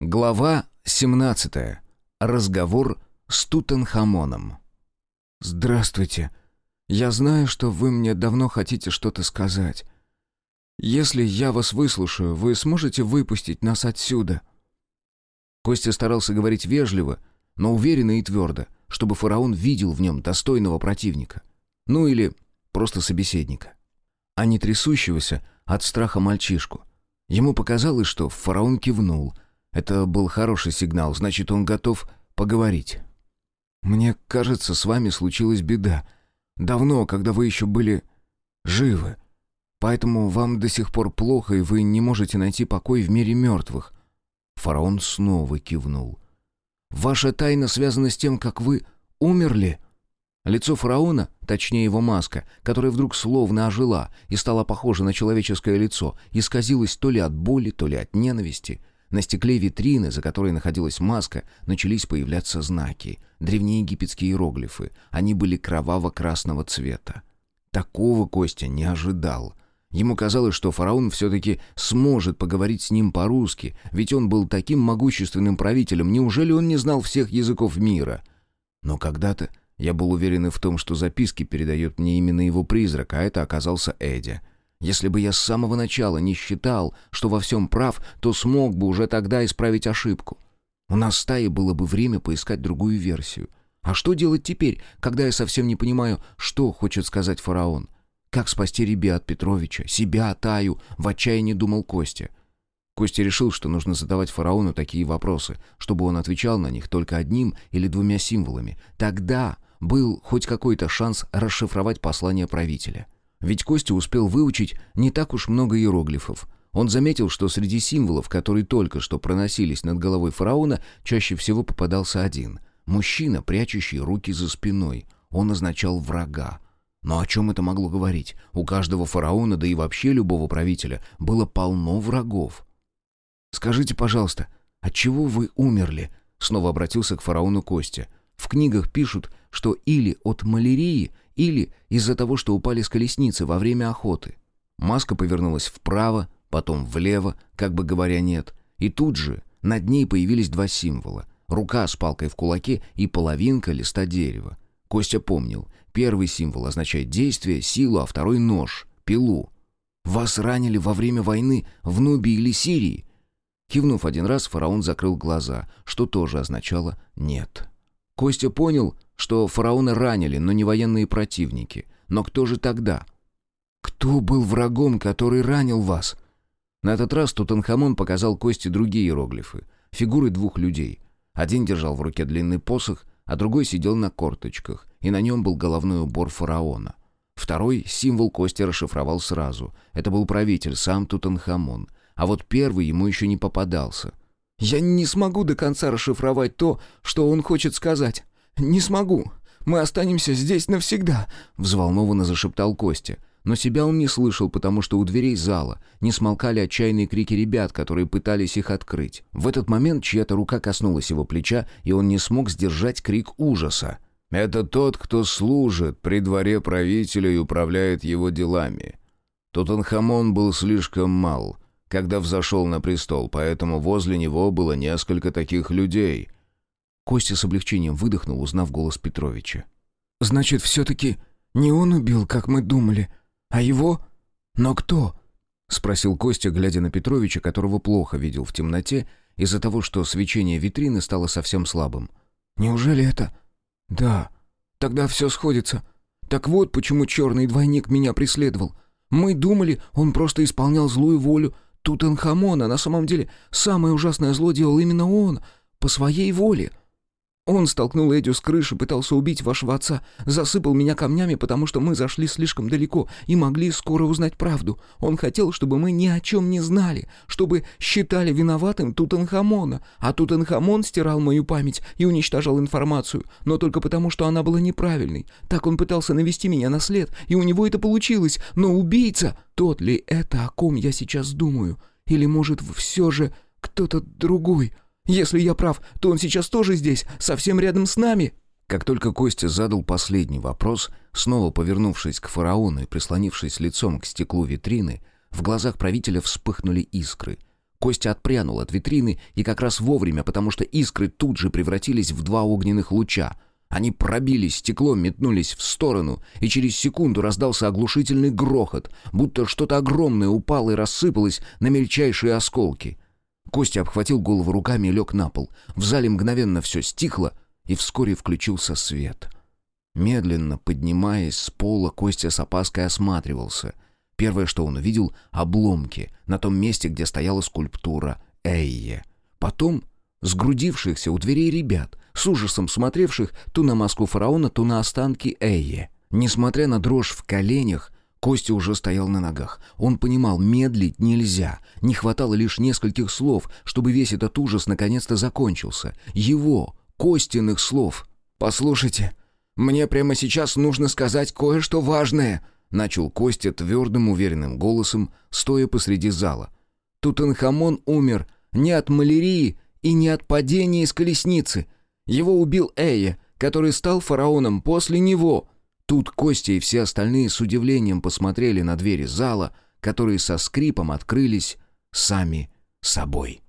Глава 17. Разговор с Тутанхамоном. «Здравствуйте. Я знаю, что вы мне давно хотите что-то сказать. Если я вас выслушаю, вы сможете выпустить нас отсюда?» Костя старался говорить вежливо, но уверенно и твердо, чтобы фараон видел в нем достойного противника. Ну или просто собеседника. А не трясущегося от страха мальчишку. Ему показалось, что фараон кивнул — это был хороший сигнал, значит, он готов поговорить. «Мне кажется, с вами случилась беда. Давно, когда вы еще были живы. Поэтому вам до сих пор плохо, и вы не можете найти покой в мире мертвых». Фараон снова кивнул. «Ваша тайна связана с тем, как вы умерли?» Лицо фараона, точнее его маска, которая вдруг словно ожила и стала похожа на человеческое лицо, исказилось то ли от боли, то ли от ненависти — на стекле витрины, за которой находилась маска, начались появляться знаки, древнеегипетские иероглифы. Они были кроваво-красного цвета. Такого Костя не ожидал. Ему казалось, что фараон все-таки сможет поговорить с ним по-русски, ведь он был таким могущественным правителем, неужели он не знал всех языков мира? Но когда-то я был уверен в том, что записки передает мне именно его призрак, а это оказался Эдя — если бы я с самого начала не считал, что во всем прав, то смог бы уже тогда исправить ошибку. У нас в стае было бы время поискать другую версию. А что делать теперь, когда я совсем не понимаю, что хочет сказать фараон? Как спасти ребят Петровича, себя, Таю, в отчаянии думал Костя. Костя решил, что нужно задавать фараону такие вопросы, чтобы он отвечал на них только одним или двумя символами. Тогда был хоть какой-то шанс расшифровать послание правителя. Ведь Костя успел выучить не так уж много иероглифов. Он заметил, что среди символов, которые только что проносились над головой фараона, чаще всего попадался один. Мужчина, прячущий руки за спиной. Он означал врага. Но о чем это могло говорить? У каждого фараона, да и вообще любого правителя, было полно врагов. «Скажите, пожалуйста, от чего вы умерли?» Снова обратился к фараону Костя. «В книгах пишут, что или от малярии, или из-за того, что упали с колесницы во время охоты. Маска повернулась вправо, потом влево, как бы говоря «нет». И тут же над ней появились два символа. Рука с палкой в кулаке и половинка листа дерева. Костя помнил. Первый символ означает действие, силу, а второй — нож, пилу. «Вас ранили во время войны в Нубии или Сирии?» Кивнув один раз, фараон закрыл глаза, что тоже означало «нет». Костя понял, что фараона ранили, но не военные противники. Но кто же тогда? Кто был врагом, который ранил вас? На этот раз Тутанхамон показал Косте другие иероглифы. Фигуры двух людей. Один держал в руке длинный посох, а другой сидел на корточках, и на нем был головной убор фараона. Второй символ Кости расшифровал сразу. Это был правитель, сам Тутанхамон. А вот первый ему еще не попадался. «Я не смогу до конца расшифровать то, что он хочет сказать. «Не смогу. Мы останемся здесь навсегда», — взволнованно зашептал Костя. Но себя он не слышал, потому что у дверей зала не смолкали отчаянные крики ребят, которые пытались их открыть. В этот момент чья-то рука коснулась его плеча, и он не смог сдержать крик ужаса. «Это тот, кто служит при дворе правителя и управляет его делами. Тутанхамон был слишком мал, когда взошел на престол, поэтому возле него было несколько таких людей, Костя с облегчением выдохнул, узнав голос Петровича. «Значит, все-таки не он убил, как мы думали, а его? Но кто?» — спросил Костя, глядя на Петровича, которого плохо видел в темноте из-за того, что свечение витрины стало совсем слабым. «Неужели это...» «Да, тогда все сходится. Так вот, почему черный двойник меня преследовал. Мы думали, он просто исполнял злую волю Тутанхамона. На самом деле, самое ужасное зло делал именно он, по своей воле». Он столкнул Эдю с крыши, пытался убить вашего отца, засыпал меня камнями, потому что мы зашли слишком далеко и могли скоро узнать правду. Он хотел, чтобы мы ни о чем не знали, чтобы считали виноватым Тутанхамона, а Тутанхамон стирал мою память и уничтожал информацию, но только потому, что она была неправильной. Так он пытался навести меня на след, и у него это получилось, но убийца... Тот ли это, о ком я сейчас думаю? Или, может, все же кто-то другой?» Если я прав, то он сейчас тоже здесь, совсем рядом с нами». Как только Костя задал последний вопрос, снова повернувшись к фараону и прислонившись лицом к стеклу витрины, в глазах правителя вспыхнули искры. Костя отпрянул от витрины и как раз вовремя, потому что искры тут же превратились в два огненных луча. Они пробили стекло, метнулись в сторону, и через секунду раздался оглушительный грохот, будто что-то огромное упало и рассыпалось на мельчайшие осколки. Костя обхватил голову руками и лег на пол. В зале мгновенно все стихло, и вскоре включился свет. Медленно поднимаясь с пола, Костя с опаской осматривался. Первое, что он увидел — обломки на том месте, где стояла скульптура Эйе. Потом сгрудившихся у дверей ребят, с ужасом смотревших то на маску фараона, то на останки Эйе. Несмотря на дрожь в коленях, Костя уже стоял на ногах. Он понимал, медлить нельзя. Не хватало лишь нескольких слов, чтобы весь этот ужас наконец-то закончился. Его, Костиных слов. «Послушайте, мне прямо сейчас нужно сказать кое-что важное», начал Костя твердым, уверенным голосом, стоя посреди зала. «Тутанхамон умер не от малярии и не от падения из колесницы. Его убил Эя, который стал фараоном после него». Тут Костя и все остальные с удивлением посмотрели на двери зала, которые со скрипом открылись сами собой.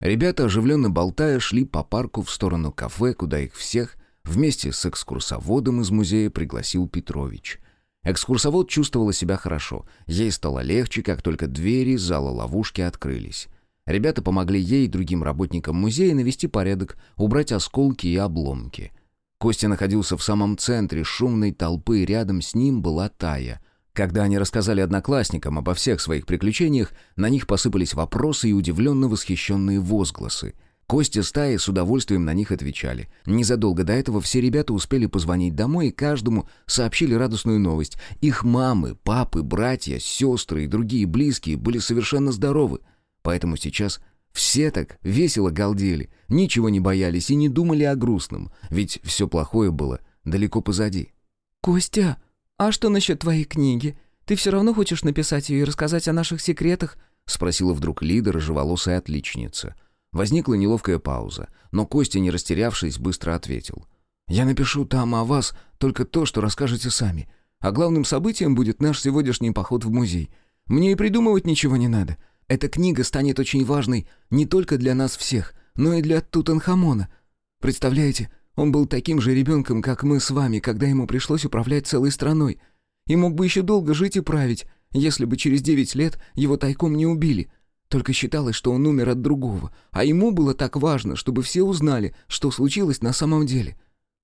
Ребята, оживленно болтая, шли по парку в сторону кафе, куда их всех вместе с экскурсоводом из музея пригласил Петрович. Экскурсовод чувствовала себя хорошо. Ей стало легче, как только двери зала ловушки открылись. Ребята помогли ей и другим работникам музея навести порядок, убрать осколки и обломки — Костя находился в самом центре шумной толпы, рядом с ним была Тая. Когда они рассказали одноклассникам обо всех своих приключениях, на них посыпались вопросы и удивленно восхищенные возгласы. Костя с Таей с удовольствием на них отвечали. Незадолго до этого все ребята успели позвонить домой и каждому сообщили радостную новость. Их мамы, папы, братья, сестры и другие близкие были совершенно здоровы. Поэтому сейчас все так весело галдели, ничего не боялись и не думали о грустном, ведь все плохое было далеко позади. «Костя, а что насчет твоей книги? Ты все равно хочешь написать ее и рассказать о наших секретах?» — спросила вдруг Лида, рыжеволосая отличница. Возникла неловкая пауза, но Костя, не растерявшись, быстро ответил. «Я напишу там о вас только то, что расскажете сами. А главным событием будет наш сегодняшний поход в музей. Мне и придумывать ничего не надо. Эта книга станет очень важной не только для нас всех, но и для Тутанхамона. Представляете, он был таким же ребенком, как мы с вами, когда ему пришлось управлять целой страной. И мог бы еще долго жить и править, если бы через девять лет его тайком не убили. Только считалось, что он умер от другого, а ему было так важно, чтобы все узнали, что случилось на самом деле.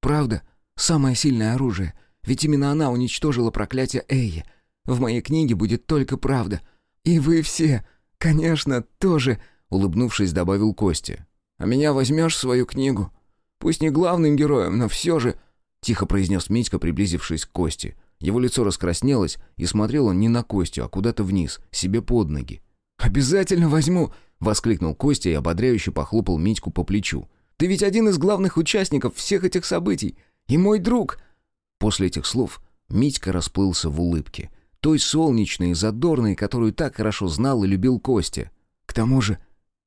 Правда, самое сильное оружие, ведь именно она уничтожила проклятие Эйя. В моей книге будет только правда. И вы все, «Конечно, тоже», — улыбнувшись, добавил Костя. «А меня возьмешь в свою книгу? Пусть не главным героем, но все же...» — тихо произнес Митька, приблизившись к Косте. Его лицо раскраснелось, и смотрел он не на Костю, а куда-то вниз, себе под ноги. «Обязательно возьму!» — воскликнул Костя и ободряюще похлопал Митьку по плечу. «Ты ведь один из главных участников всех этих событий! И мой друг!» После этих слов Митька расплылся в улыбке — той солнечной и задорной, которую так хорошо знал и любил Костя. «К тому же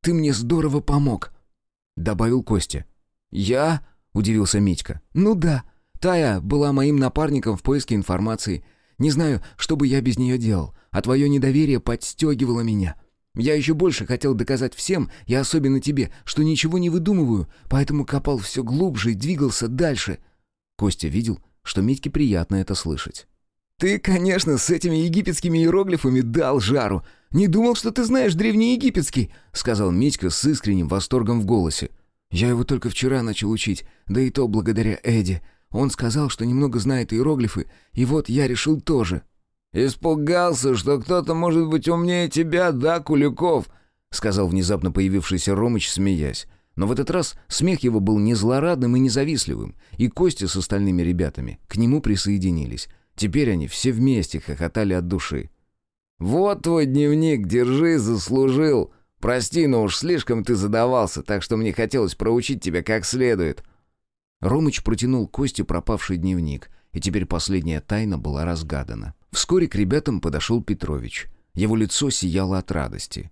ты мне здорово помог», — добавил Костя. «Я?» — удивился Митька. «Ну да, Тая была моим напарником в поиске информации. Не знаю, что бы я без нее делал, а твое недоверие подстегивало меня. Я еще больше хотел доказать всем, и особенно тебе, что ничего не выдумываю, поэтому копал все глубже и двигался дальше». Костя видел, что Митьке приятно это слышать. «Ты, конечно, с этими египетскими иероглифами дал жару. Не думал, что ты знаешь древнеегипетский», — сказал Митька с искренним восторгом в голосе. «Я его только вчера начал учить, да и то благодаря Эдди. Он сказал, что немного знает иероглифы, и вот я решил тоже». «Испугался, что кто-то может быть умнее тебя, да, Куликов?» — сказал внезапно появившийся Ромыч, смеясь. Но в этот раз смех его был не злорадным и независливым, и Костя с остальными ребятами к нему присоединились. Теперь они все вместе хохотали от души. «Вот твой дневник, держи, заслужил. Прости, но уж слишком ты задавался, так что мне хотелось проучить тебя как следует». Ромыч протянул Косте пропавший дневник, и теперь последняя тайна была разгадана. Вскоре к ребятам подошел Петрович. Его лицо сияло от радости.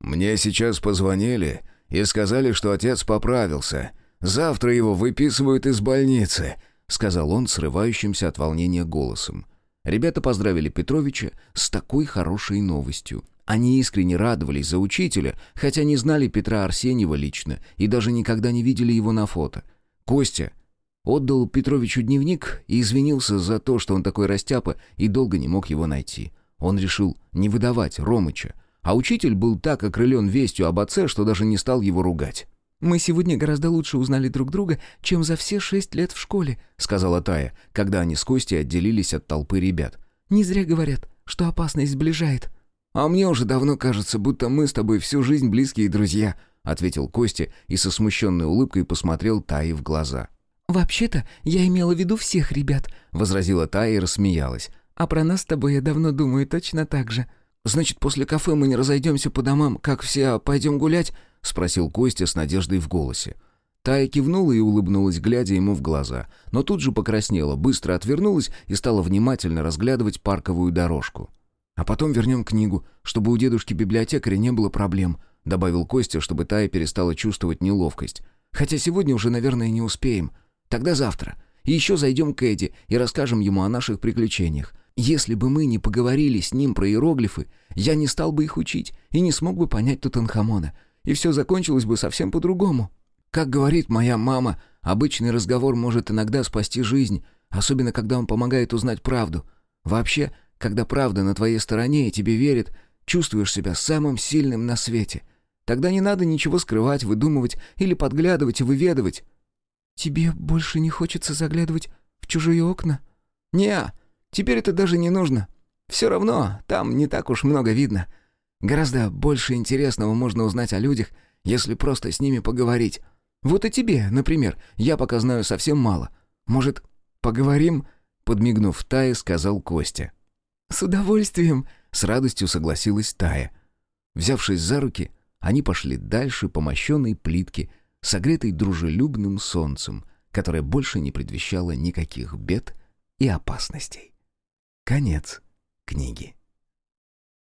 «Мне сейчас позвонили и сказали, что отец поправился. Завтра его выписывают из больницы», — сказал он срывающимся от волнения голосом. Ребята поздравили Петровича с такой хорошей новостью. Они искренне радовались за учителя, хотя не знали Петра Арсеньева лично и даже никогда не видели его на фото. Костя отдал Петровичу дневник и извинился за то, что он такой растяпа и долго не мог его найти. Он решил не выдавать Ромыча, а учитель был так окрылен вестью об отце, что даже не стал его ругать. «Мы сегодня гораздо лучше узнали друг друга, чем за все шесть лет в школе», — сказала Тая, когда они с Костей отделились от толпы ребят. «Не зря говорят, что опасность сближает». «А мне уже давно кажется, будто мы с тобой всю жизнь близкие друзья», — ответил Костя и со смущенной улыбкой посмотрел Тае в глаза. «Вообще-то я имела в виду всех ребят», — возразила Тая и рассмеялась. «А про нас с тобой я давно думаю точно так же». «Значит, после кафе мы не разойдемся по домам, как все, а пойдем гулять?» — спросил Костя с надеждой в голосе. Тая кивнула и улыбнулась, глядя ему в глаза, но тут же покраснела, быстро отвернулась и стала внимательно разглядывать парковую дорожку. «А потом вернем книгу, чтобы у дедушки-библиотекаря не было проблем», — добавил Костя, чтобы Тая перестала чувствовать неловкость. «Хотя сегодня уже, наверное, не успеем. Тогда завтра. И еще зайдем к Эдди и расскажем ему о наших приключениях. Если бы мы не поговорили с ним про иероглифы, я не стал бы их учить и не смог бы понять Тутанхамона. И все закончилось бы совсем по-другому. Как говорит моя мама, обычный разговор может иногда спасти жизнь, особенно когда он помогает узнать правду. Вообще, когда правда на твоей стороне и тебе верят, чувствуешь себя самым сильным на свете. Тогда не надо ничего скрывать, выдумывать или подглядывать и выведывать. «Тебе больше не хочется заглядывать в чужие окна?» «Не, Теперь это даже не нужно. Все равно там не так уж много видно. Гораздо больше интересного можно узнать о людях, если просто с ними поговорить. Вот и тебе, например, я пока знаю совсем мало. Может, поговорим?» Подмигнув Тае, сказал Костя. «С удовольствием!» — с радостью согласилась Тая. Взявшись за руки, они пошли дальше по мощенной плитке, согретой дружелюбным солнцем, которое больше не предвещало никаких бед и опасностей. Конец книги.